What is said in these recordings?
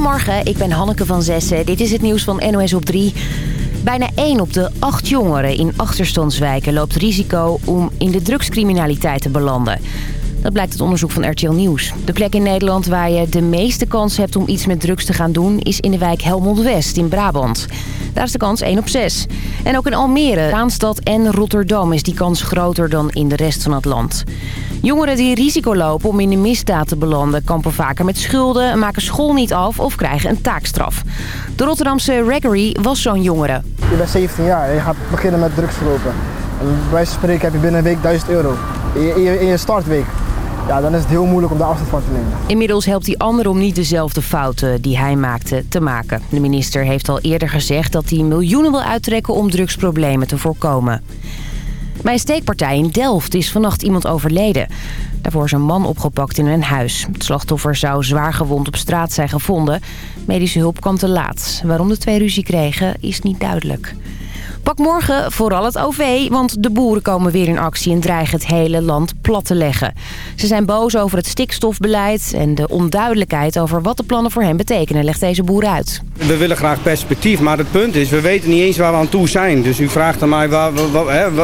Goedemorgen, ik ben Hanneke van Zessen. Dit is het nieuws van NOS op 3. Bijna 1 op de 8 jongeren in achterstandswijken loopt risico om in de drugscriminaliteit te belanden. Dat blijkt uit onderzoek van RTL Nieuws. De plek in Nederland waar je de meeste kans hebt om iets met drugs te gaan doen... is in de wijk Helmond West in Brabant. Daar is de kans 1 op 6. En ook in Almere, Raanstad en Rotterdam is die kans groter dan in de rest van het land. Jongeren die risico lopen om in de misdaad te belanden... kampen vaker met schulden, maken school niet af of krijgen een taakstraf. De Rotterdamse Gregory was zo'n jongere. Je bent 17 jaar je gaat beginnen met drugs verkopen. En bij wijze spreken heb je binnen een week 1000 euro. In je startweek. Dan is het heel moeilijk om daar afstand van te nemen. Inmiddels helpt hij anderen om niet dezelfde fouten die hij maakte te maken. De minister heeft al eerder gezegd dat hij miljoenen wil uittrekken om drugsproblemen te voorkomen. Bij een steekpartij in Delft is vannacht iemand overleden. Daarvoor is een man opgepakt in een huis. Het slachtoffer zou zwaar gewond op straat zijn gevonden. Medische hulp kwam te laat. Waarom de twee ruzie kregen is niet duidelijk. Pak morgen vooral het OV, want de boeren komen weer in actie en dreigen het hele land plat te leggen. Ze zijn boos over het stikstofbeleid en de onduidelijkheid over wat de plannen voor hen betekenen, legt deze boer uit. We willen graag perspectief, maar het punt is, we weten niet eens waar we aan toe zijn. Dus u vraagt aan mij, wat, wat, hè,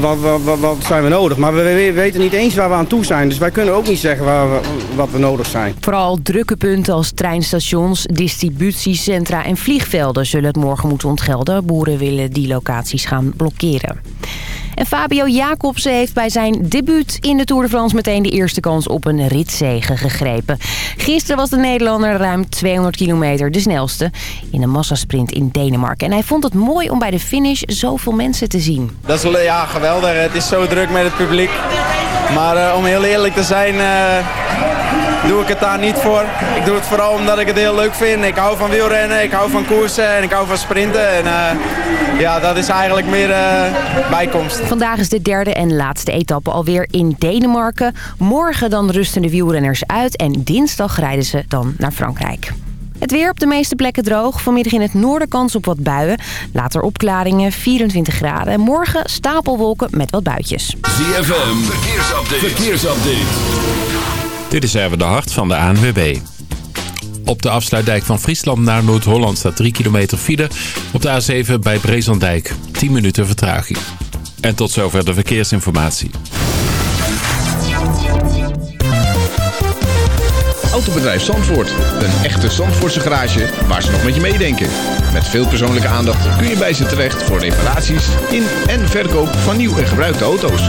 wat, wat, zijn we nodig? Maar we weten niet eens waar we aan toe zijn. Dus wij kunnen ook niet zeggen waar we, wat we nodig zijn. Vooral drukke punten als treinstations, distributiecentra en vliegvelden zullen het morgen moeten ontgelden. Boeren willen die locaties gaan blokkeren. En Fabio Jacobsen heeft bij zijn debuut in de Tour de France meteen de eerste kans op een ritzege gegrepen. Gisteren was de Nederlander ruim 200 kilometer de snelste in een massasprint in Denemarken. En hij vond het mooi om bij de finish zoveel mensen te zien. Dat is ja, geweldig. Het is zo druk met het publiek. Maar uh, om heel eerlijk te zijn... Uh doe ik het daar niet voor. Ik doe het vooral omdat ik het heel leuk vind. Ik hou van wielrennen, ik hou van koersen en ik hou van sprinten. En uh, ja, dat is eigenlijk meer uh, bijkomst. Vandaag is de derde en laatste etappe alweer in Denemarken. Morgen dan rusten de wielrenners uit en dinsdag rijden ze dan naar Frankrijk. Het weer op de meeste plekken droog. Vanmiddag in het noorden kans op wat buien. Later opklaringen, 24 graden. En morgen stapelwolken met wat buitjes. ZFM, verkeersupdate. verkeersupdate. Dit is even de hart van de ANWB. Op de afsluitdijk van Friesland naar Noord-Holland staat 3 kilometer file. Op de A7 bij Brezandijk 10 minuten vertraging. En tot zover de verkeersinformatie. Autobedrijf Zandvoort. Een echte Zandvoortse garage waar ze nog met je meedenken. Met veel persoonlijke aandacht kun je bij ze terecht voor reparaties in en verkoop van nieuw en gebruikte auto's.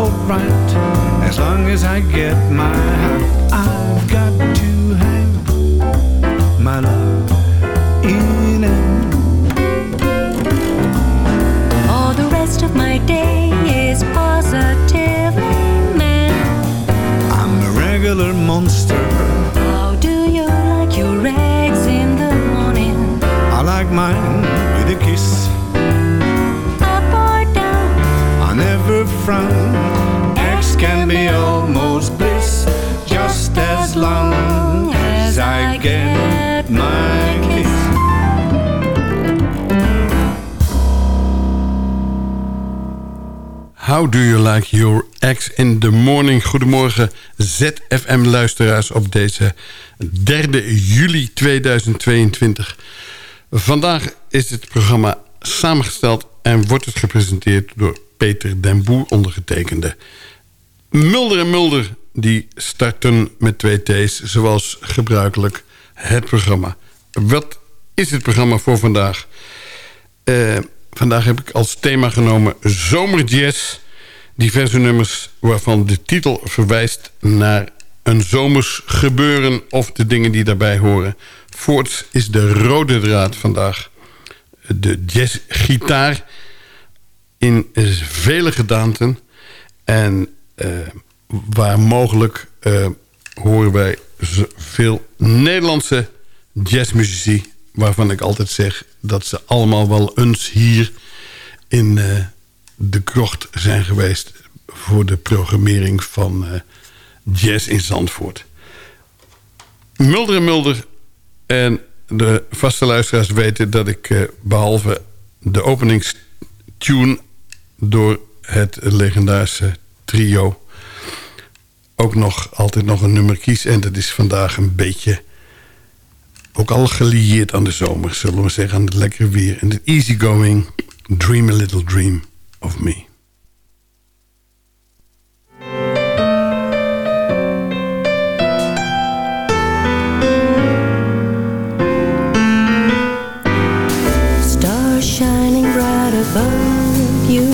The world's so bright as long as I get my heart. I've got to have my love in it. All the rest of my day is positively man. I'm a regular monster. How do you like your eggs in the morning? I like mine with a kiss. Up or down? I never frown. Do you like your ex in the morning? Goedemorgen ZFM-luisteraars op deze 3 juli 2022. Vandaag is het programma samengesteld en wordt het gepresenteerd door Peter den Boer, ondergetekende. Mulder en Mulder die starten met twee T's, zoals gebruikelijk het programma. Wat is het programma voor vandaag? Eh, vandaag heb ik als thema genomen zomerjazz. Diverse nummers waarvan de titel verwijst naar een zomers gebeuren... of de dingen die daarbij horen. Voorts is de rode draad vandaag. De jazzgitaar in vele gedaanten. En eh, waar mogelijk eh, horen wij veel Nederlandse jazzmuzici... waarvan ik altijd zeg dat ze allemaal wel eens hier in eh, de krocht zijn geweest... voor de programmering van eh, jazz in Zandvoort. Mulder en Mulder en de vaste luisteraars weten dat ik eh, behalve de openingstune... door het legendarische trio ook nog altijd nog een nummer kies. En dat is vandaag een beetje ook al gelieerd aan de zomer, zullen we zeggen, aan het lekkere weer. En het easygoing Dream a Little Dream of Me. Stars shining bright above you.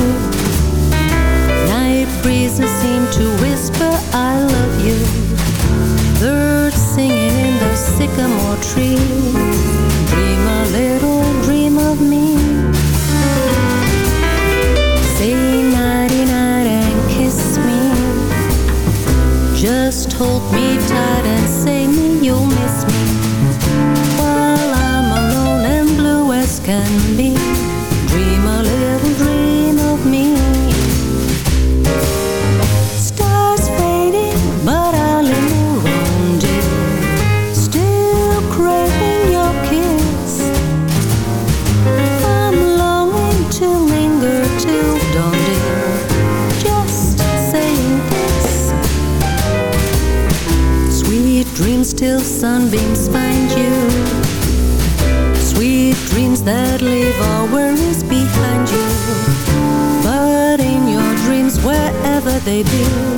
Night breezes seem to whisper, I love you. Birds singing in the sycamore tree. told me that leave all worries behind you. But in your dreams, wherever they be,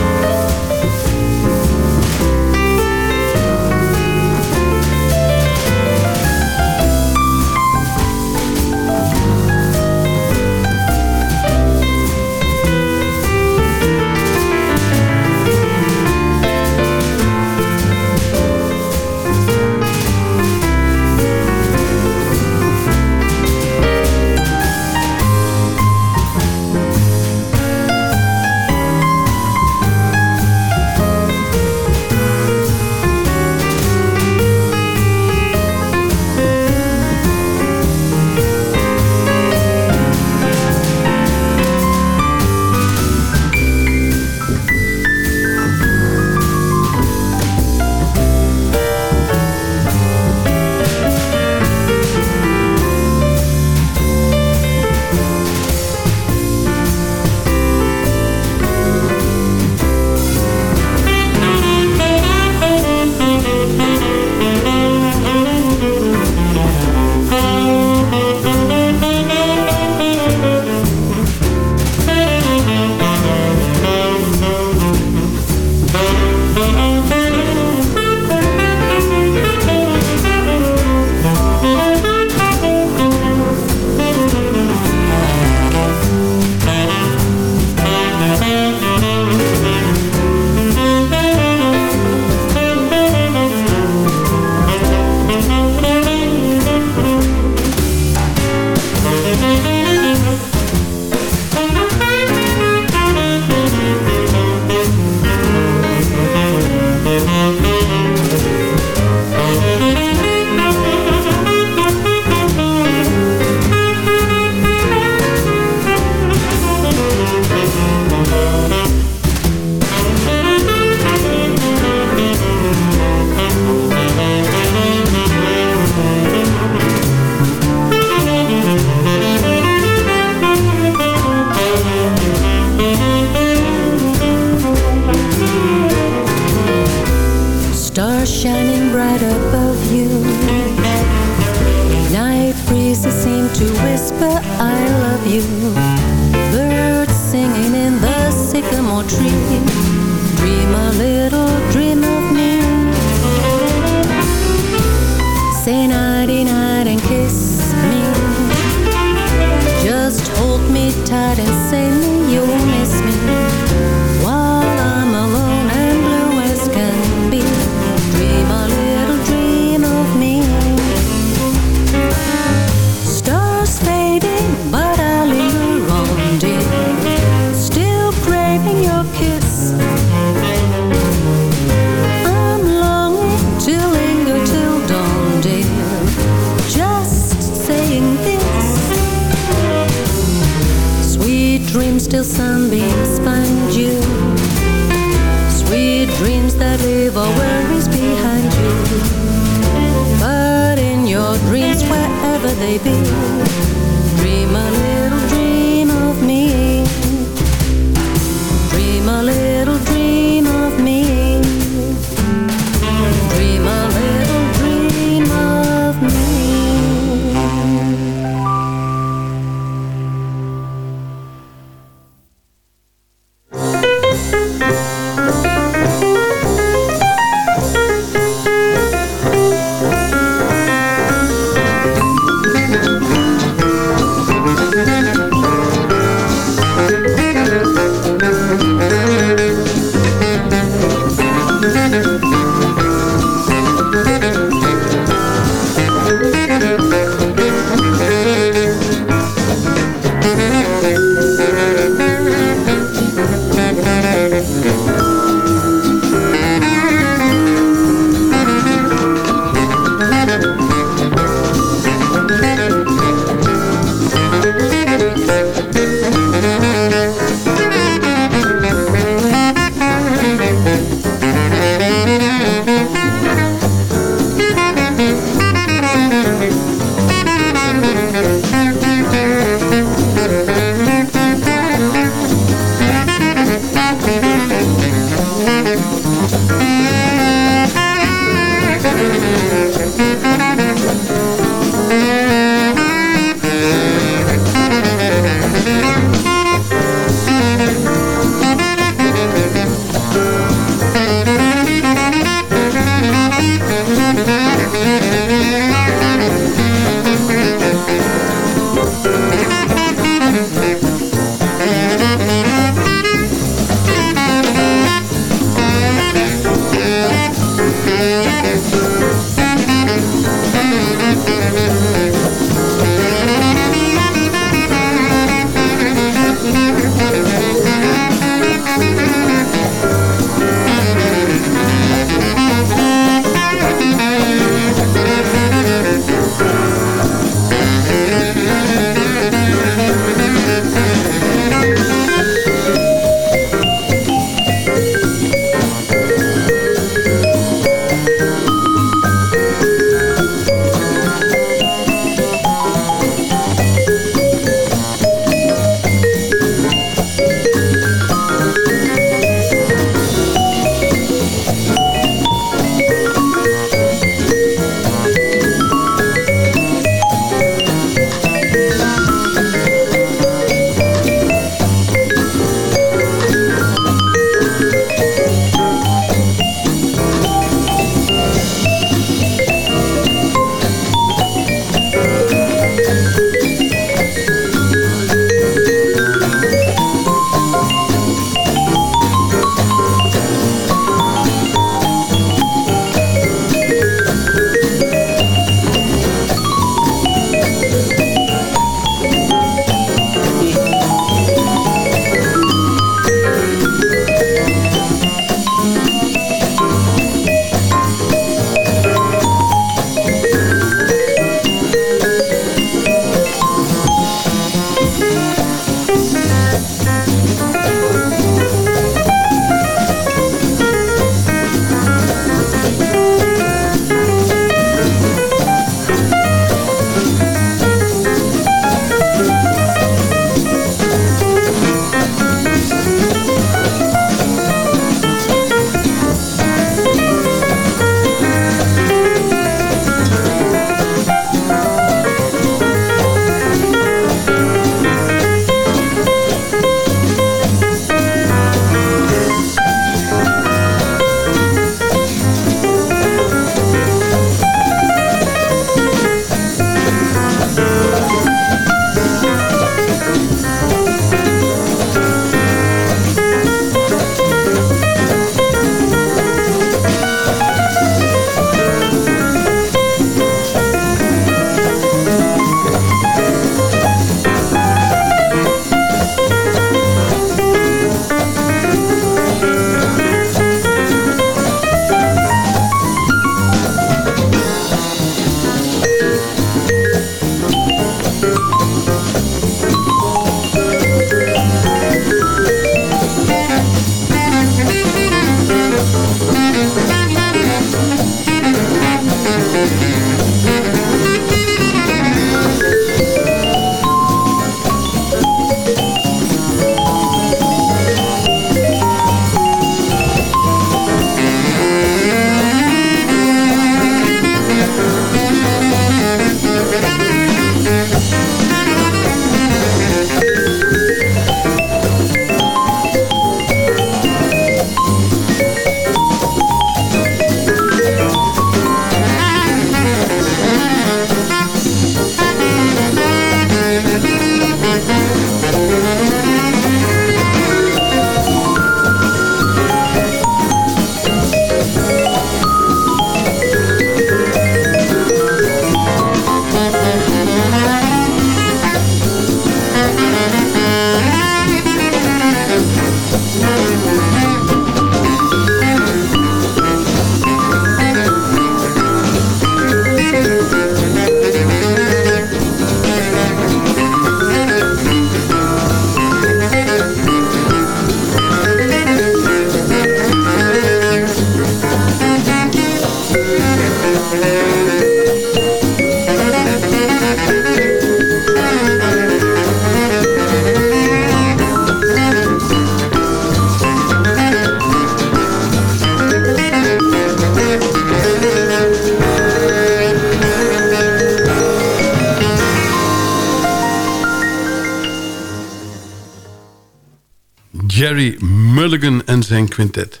zijn quintet.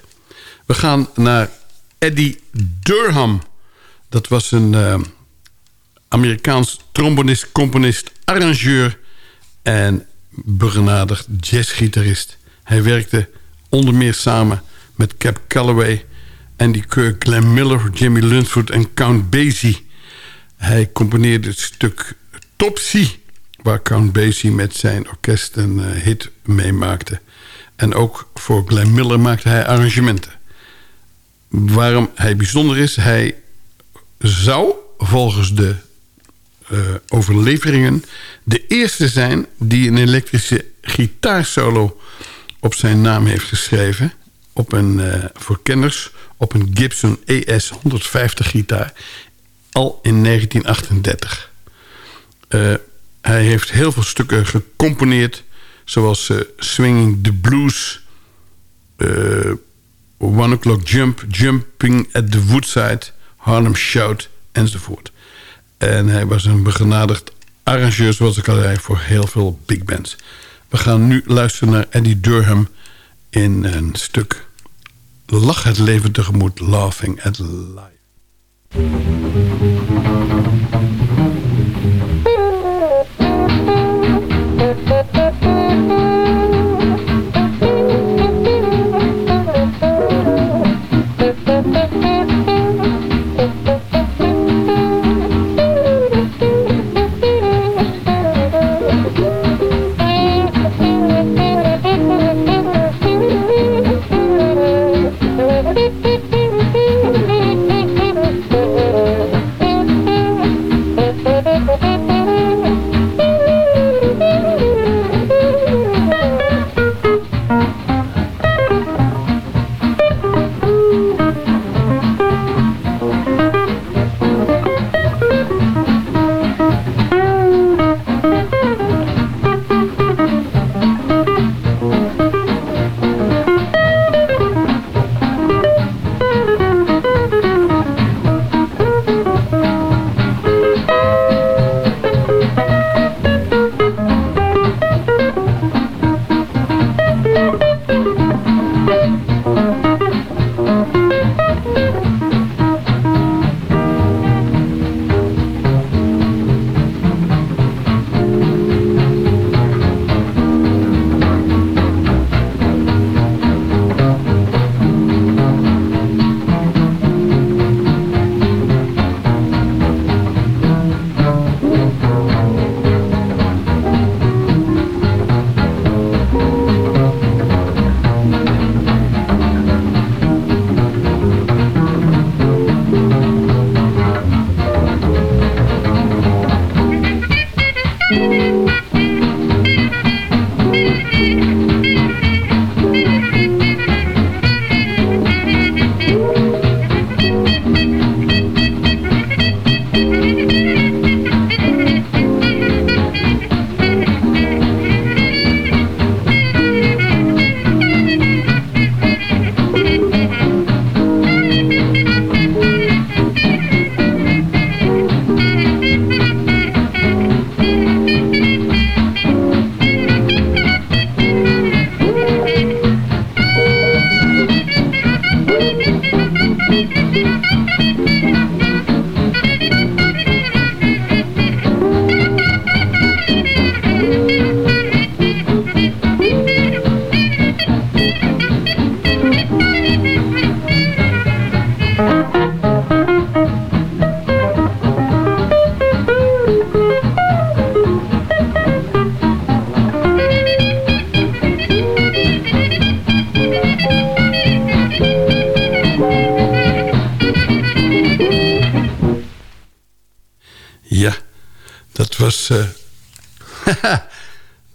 We gaan naar Eddie Durham. Dat was een eh, Amerikaans trombonist, componist, arrangeur... en begenadigd jazzgitarist. Hij werkte onder meer samen met Cap Calloway... Andy Kirk, Glenn Miller, Jimmy Lunsford en Count Basie. Hij componeerde het stuk Topsy... waar Count Basie met zijn orkest een eh, hit meemaakte. En ook voor Glenn Miller maakte hij arrangementen. Waarom hij bijzonder is, hij zou volgens de uh, overleveringen... de eerste zijn die een elektrische gitaarsolo op zijn naam heeft geschreven... Op een, uh, voor kenners op een Gibson ES 150 gitaar... al in 1938. Uh, hij heeft heel veel stukken gecomponeerd... zoals uh, Swinging the Blues... One O'Clock Jump, Jumping at the Woodside... Harlem Shout enzovoort. En hij was een begenadigd arrangeur, zoals ik al zei... voor heel veel big bands. We gaan nu luisteren naar Eddie Durham... in een stuk Lach het leven tegemoet, Laughing at Life.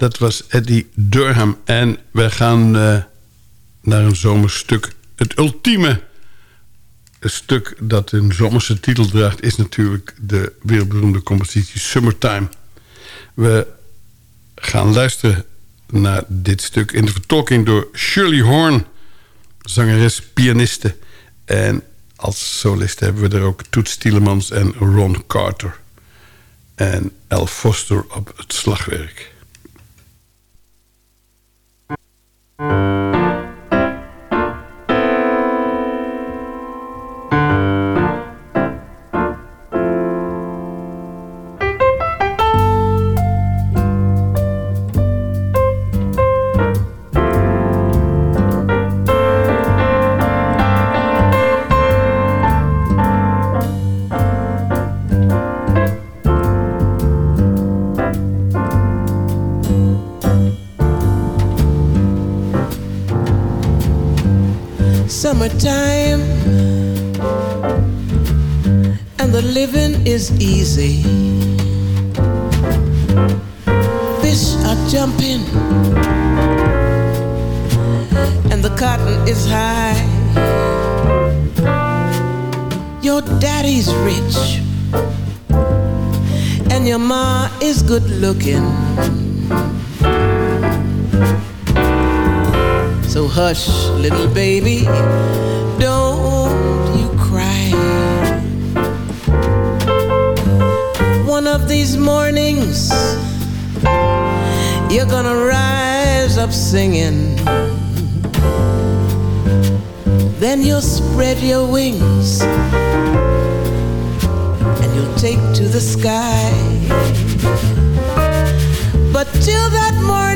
Dat was Eddie Durham. En we gaan uh, naar een zomerstuk. Het ultieme stuk dat een zomerse titel draagt... is natuurlijk de wereldberoemde compositie Summertime. We gaan luisteren naar dit stuk in de vertolking door Shirley Horn... zangeres, pianiste. En als solist hebben we er ook Toets Tielemans en Ron Carter. En El Foster op het slagwerk. Little baby, don't you cry. One of these mornings, you're gonna rise up singing. Then you'll spread your wings and you'll take to the sky. But till that morning,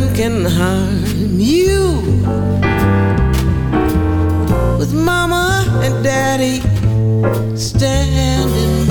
nothing can harm you. With mama and daddy standing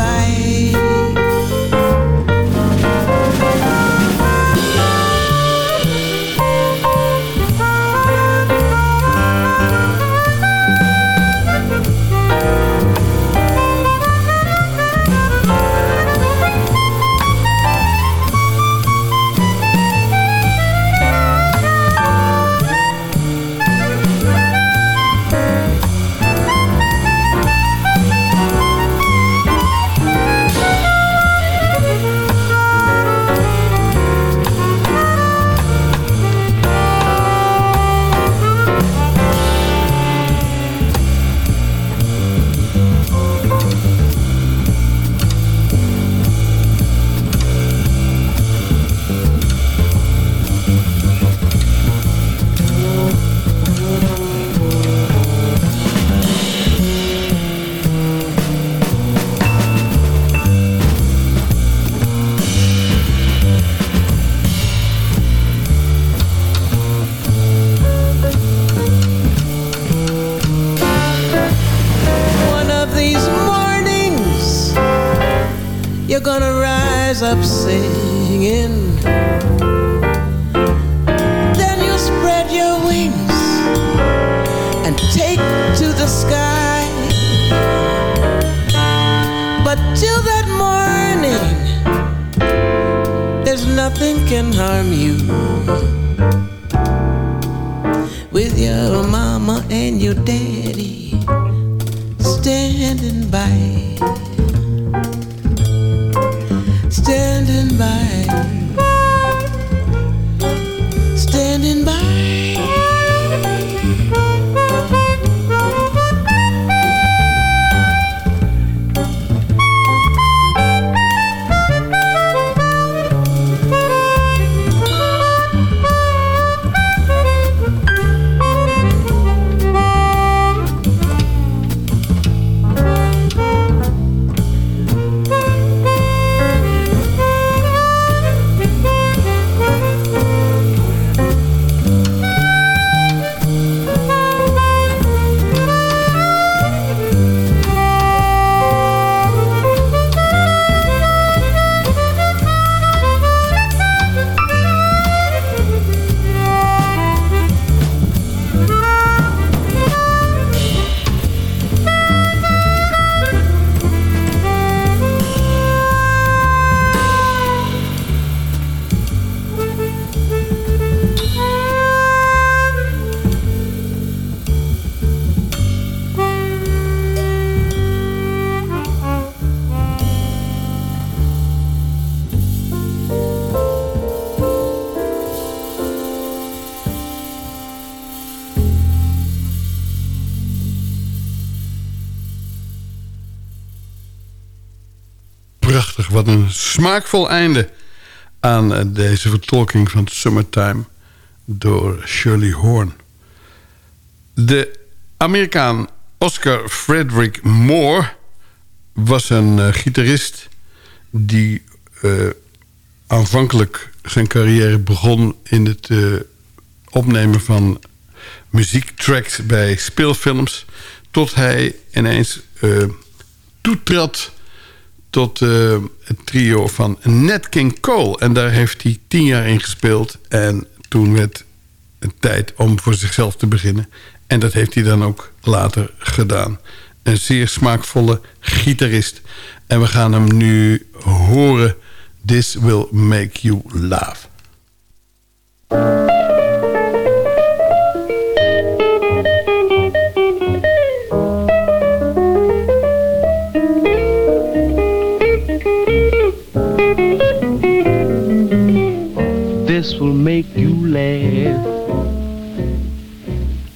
smaakvol einde aan eh, deze vertolking van Summertime door Shirley Horn. De Amerikaan Oscar Frederick Moore was een eh, gitarist die eh, aanvankelijk zijn carrière begon in het opnemen van muziektracks bij speelfilms. Tot hij ineens toetrad tot eh, het trio van Nat King Cole. En daar heeft hij tien jaar in gespeeld. En toen werd tijd om voor zichzelf te beginnen. En dat heeft hij dan ook later gedaan. Een zeer smaakvolle gitarist. En we gaan hem nu horen. This will make you laugh. Will make you laugh.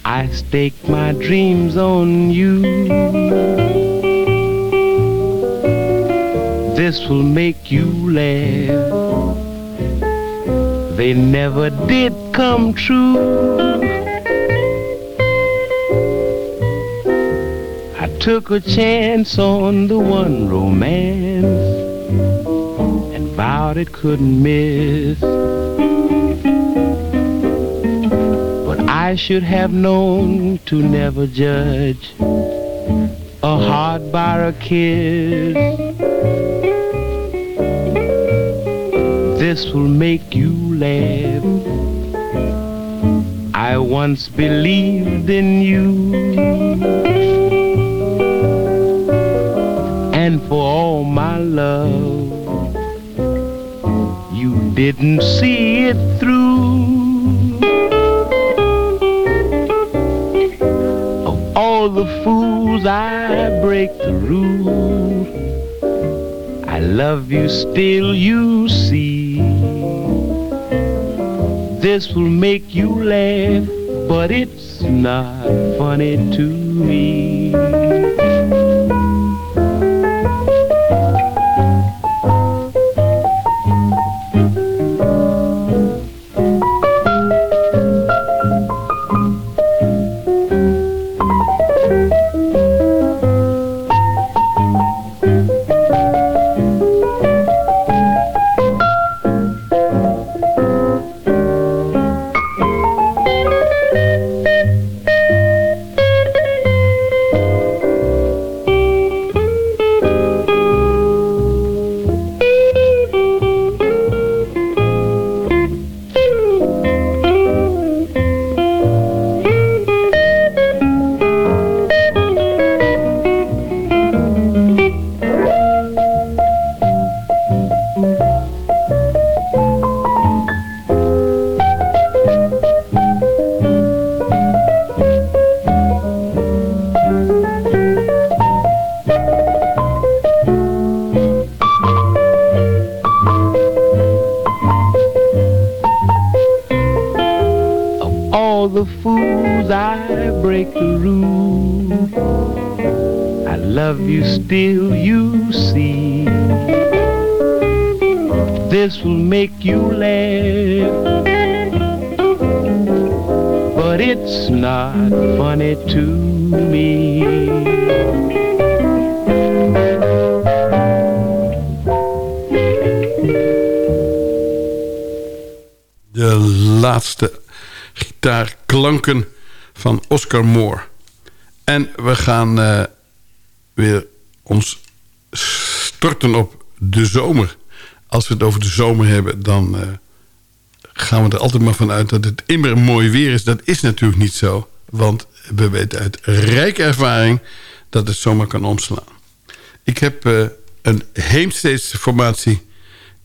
I stake my dreams on you. This will make you laugh. They never did come true. I took a chance on the one romance and vowed it couldn't miss. I should have known to never judge a heart by a kiss. This will make you laugh. I once believed in you. And for all my love, you didn't see it through. I break the rule, I love you still, you see. This will make you laugh, but it's not funny to me. Love you see. This will make you laugh, but it's not funny to me. De laatste gitaarklanken van Oscar Moore. En we gaan eh, weer ons storten op de zomer. Als we het over de zomer hebben, dan eh, gaan we er altijd maar van uit dat het immer mooi weer is. Dat is natuurlijk niet zo, want we weten uit rijke ervaring dat het zomaar kan omslaan. Ik heb uh, een Heemsteedse formatie.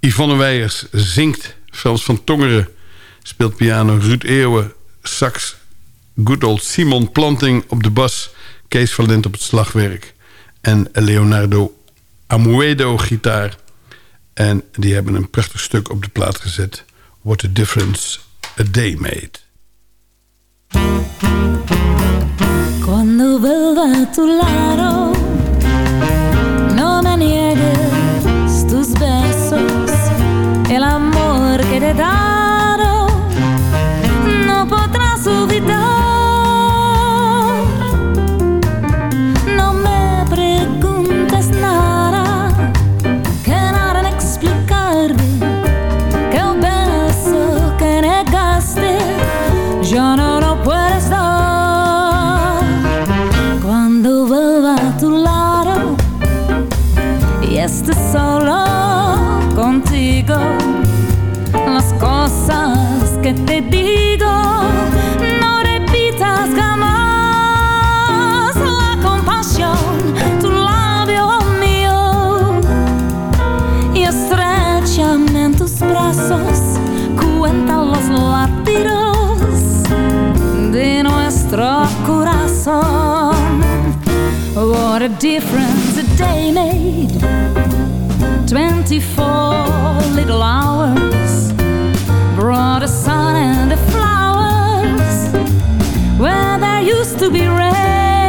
Yvonne Weijers zingt, Frans van Tongeren speelt piano, Ruud Eeuwen sax, good old Simon Planting op de bas... Kees Valent op het slagwerk en Leonardo Amuedo gitaar. En die hebben een prachtig stuk op de plaat gezet. What a difference a day made. No tus besos, el amor que te he difference a day made. 24 little hours brought a sun and the flowers where there used to be rain.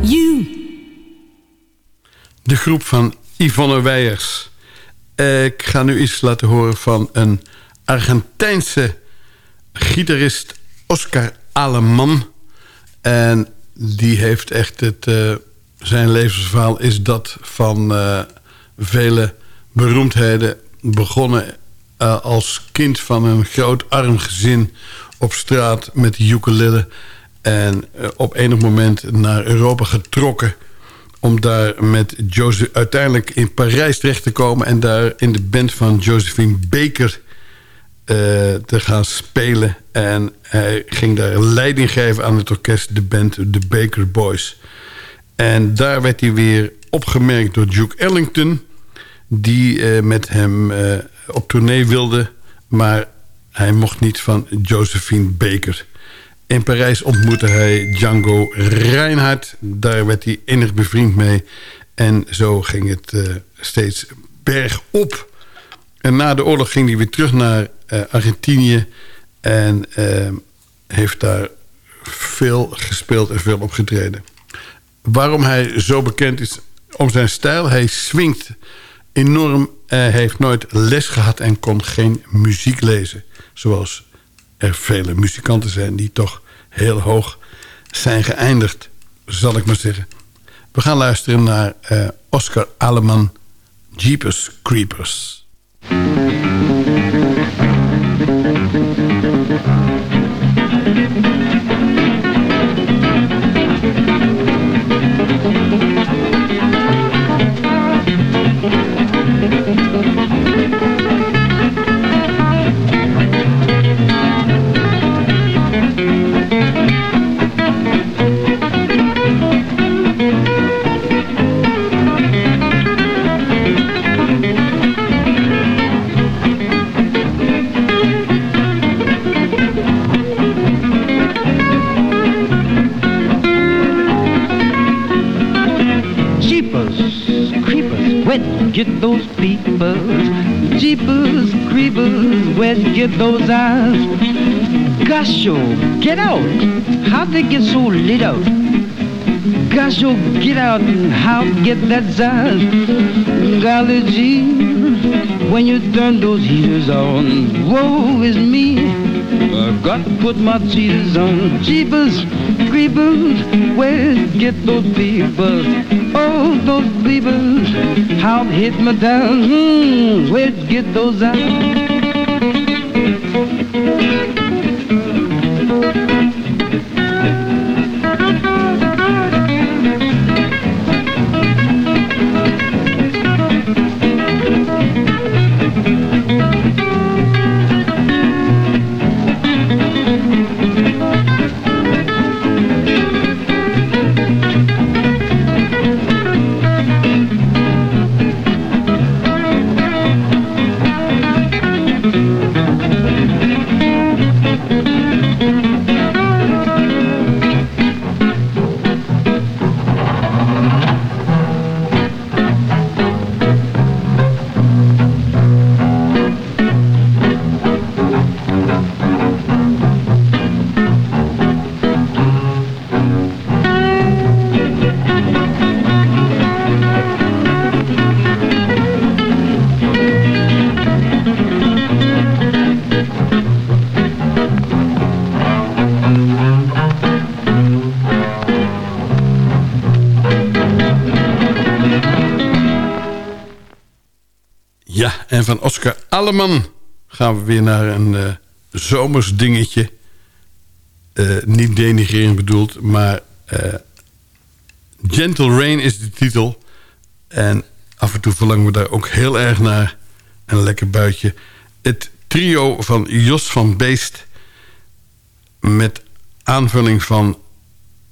You. De groep van Yvonne Weijers. Ik ga nu iets laten horen van een Argentijnse gitarist Oscar Aleman. En die heeft echt het... eh, zijn levensverhaal is dat van eh, vele beroemdheden. Begonnen eh, als kind van een groot arm gezin op straat met de. En eh, op enig moment naar Europa getrokken om daar met Joseph uiteindelijk in Parijs terecht te komen... en daar in de band van Josephine Baker eh, te gaan spelen. En hij ging daar leiding geven aan het orkest, de band de Baker Boys. En daar werd hij weer opgemerkt door Duke Ellington... die eh, met hem op tournee wilde... maar hij mocht niet van Josephine Baker. In Parijs ontmoette hij Django Reinhardt. Daar werd hij innig bevriend mee. En zo ging het eh, steeds bergop. En na de oorlog ging hij weer terug naar eh, Argentinië... en eh, heeft daar veel gespeeld en veel opgetreden. Waarom hij zo bekend is om zijn stijl? Hij swingt enorm. Hij heeft nooit les gehad en kon geen muziek lezen. Zoals er vele muzikanten zijn die toch heel hoog zijn geëindigd, zal ik maar zeggen. We gaan luisteren naar eh, Oscar Aleman, Jeepers Creepers. Those eyes? Gosh, oh, get out! How'd they get so lit out? Gosh, oh, get out and how get that size? Golly gee, when you turn those heaters on, woe is me. I got to put my cheaters on. Jeepers, creepers, where'd you get those peepers? Oh, those peepers, how hit me down. Hmm, where'd get those eyes? Van Oscar Alleman gaan we weer naar een eh zomers dingetje. Eh, niet denigrerend bedoeld, maar eh, Gentle Rain is de titel. En af en toe verlangen we daar ook heel erg naar. Een lekker buitje. Het trio van Jos van Beest... met aanvulling van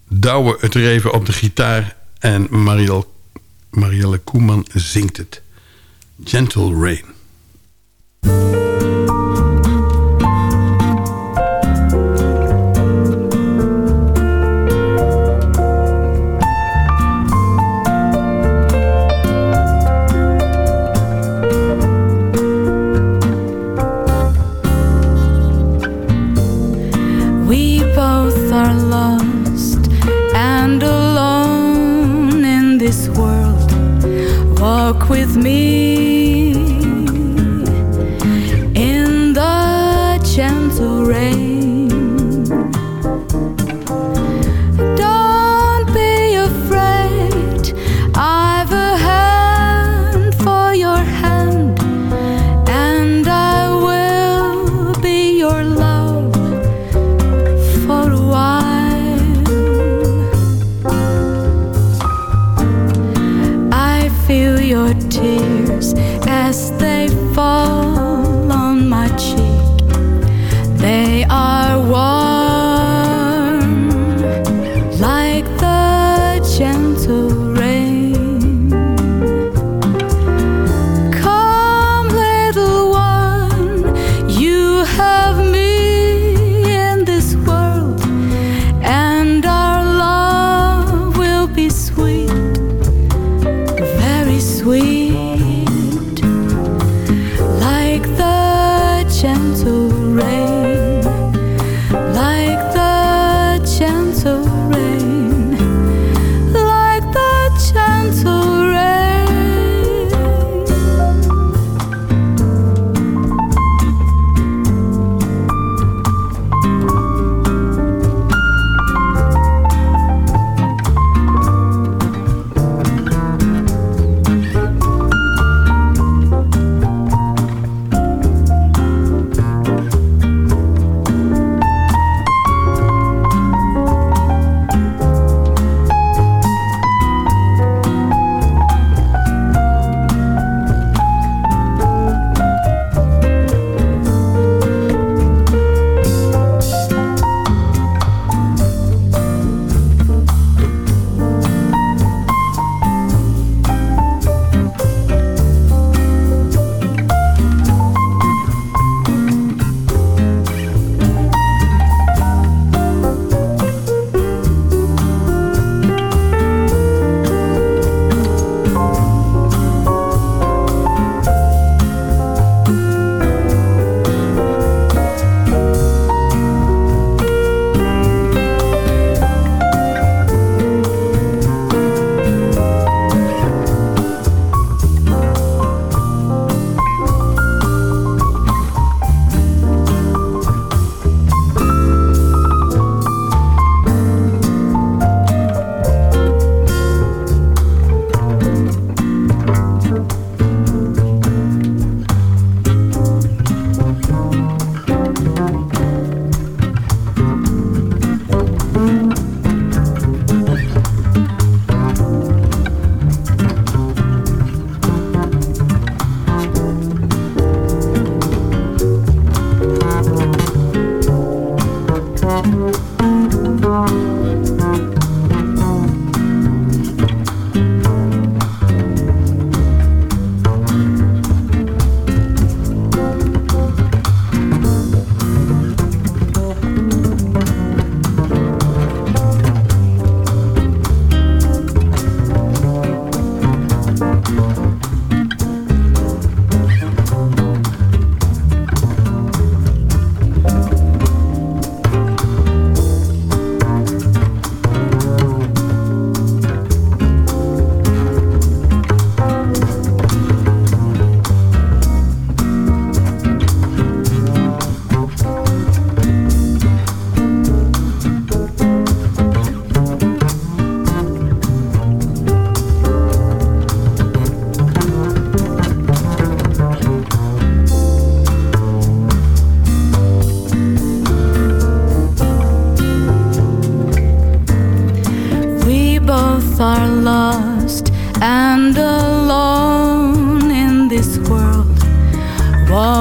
Douwe het Reven op de gitaar... en Marielle, Marielle Koeman zingt het. Gentle Rain. We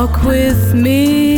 Walk with me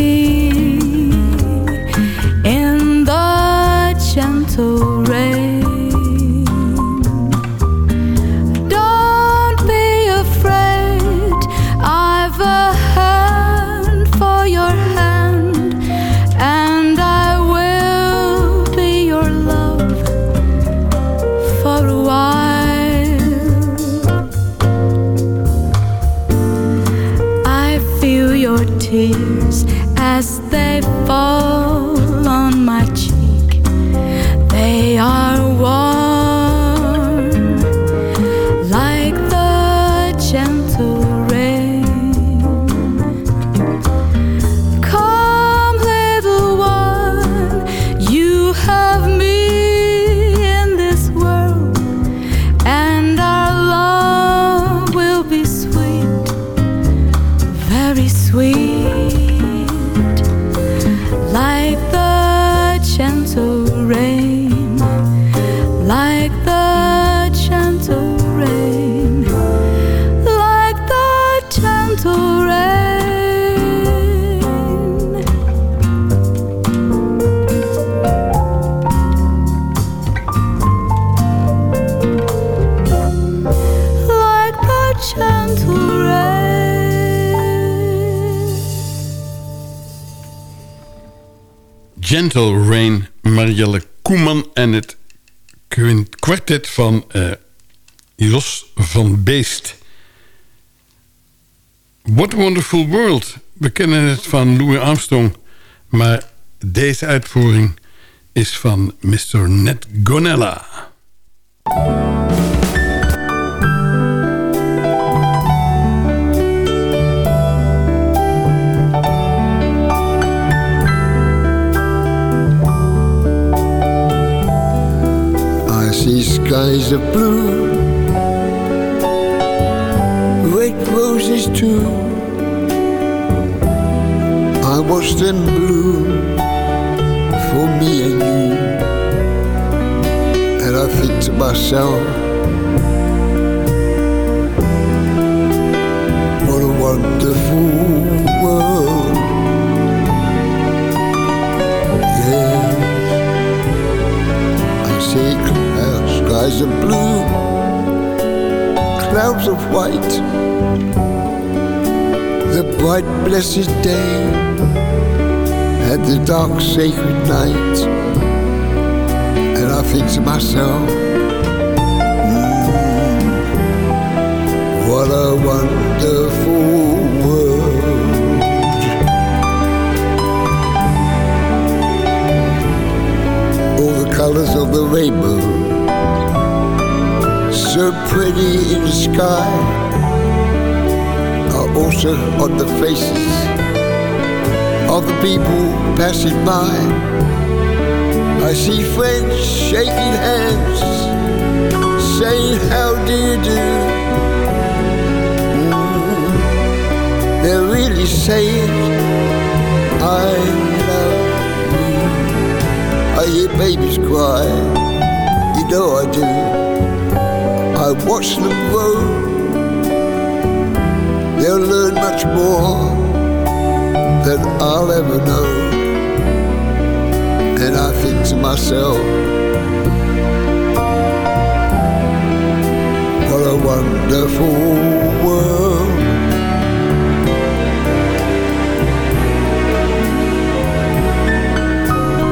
Wonderful World. We kennen het van Louis Armstrong. Maar deze uitvoering is van Mr. Ned Gonella. I see skies of blue, red roses too. I watch them bloom for me and you, and I think to myself, what a wonderful world. Yes, I see clouds, skies of blue, clouds of white, the bright blessed day and the dark sacred night. And I think to myself, "Hmm, what a wonderful world. All the colors of the rainbow, so pretty in the sky, also on the faces of the people passing by. I see friends shaking hands, saying, How do you do? They're really saying, I love you. I hear babies cry, you know I do. I watch them grow, they'll learn much more than I'll ever know. And I think to myself, what a wonderful world.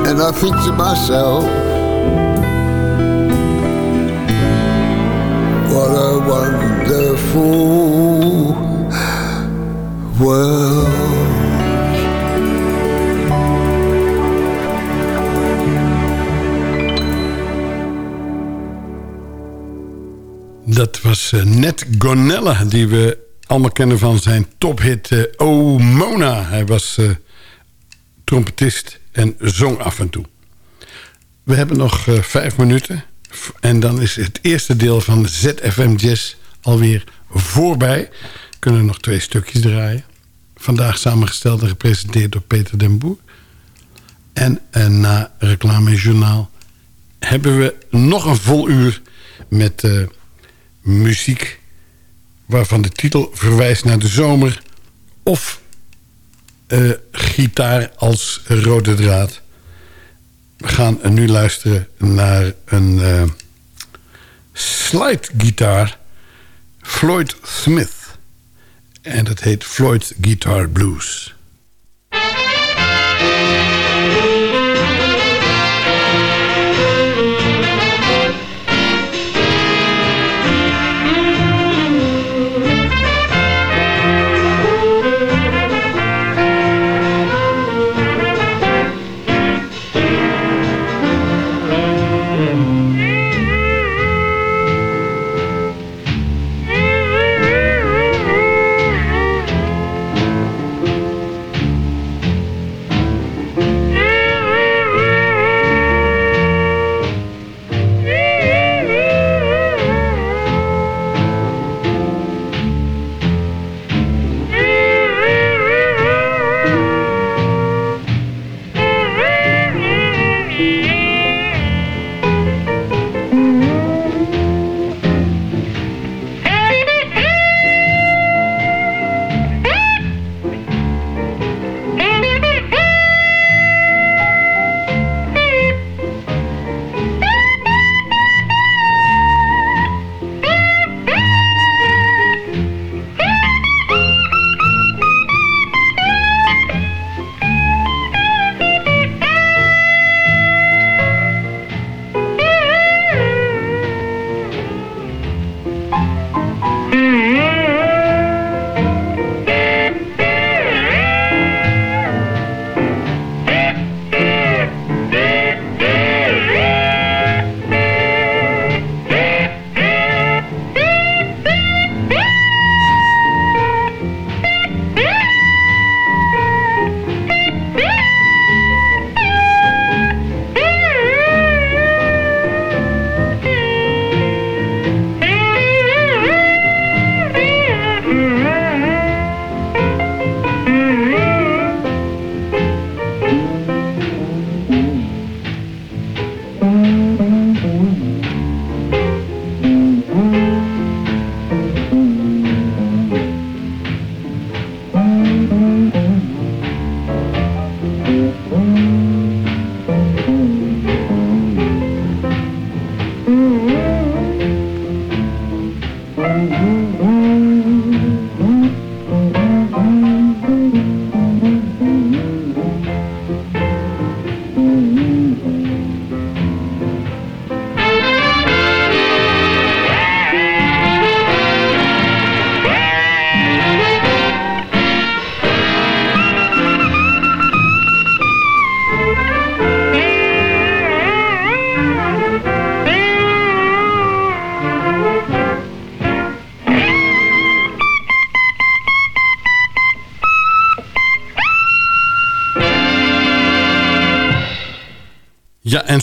And I think to myself, what a wonderful Dat was eh, Ned Gonella, die we allemaal kennen van zijn tophit eh, Oh Mona. Hij was eh, trompetist en zong af en toe. We hebben nog vijf minuten. En dan is het eerste deel van ZFM Jazz alweer voorbij. We kunnen nog twee stukjes draaien. Vandaag samengesteld en gepresenteerd door Peter den Boer. En eh, na reclamejournaal hebben we nog een vol uur met eh, muziek... waarvan de titel verwijst naar de zomer... of eh, gitaar als rode draad. We gaan nu luisteren naar een eh slide-gitaar... Floyd Smith. En dat heet Floyd Guitar Blues.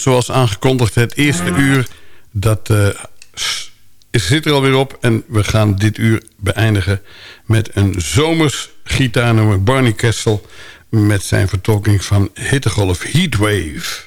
Zoals aangekondigd het eerste uur... dat s- zit er alweer op. En we gaan dit uur beëindigen met een zomers gitaarnummer. Barney Kessel met zijn vertolking van Hittegolf Heatwave.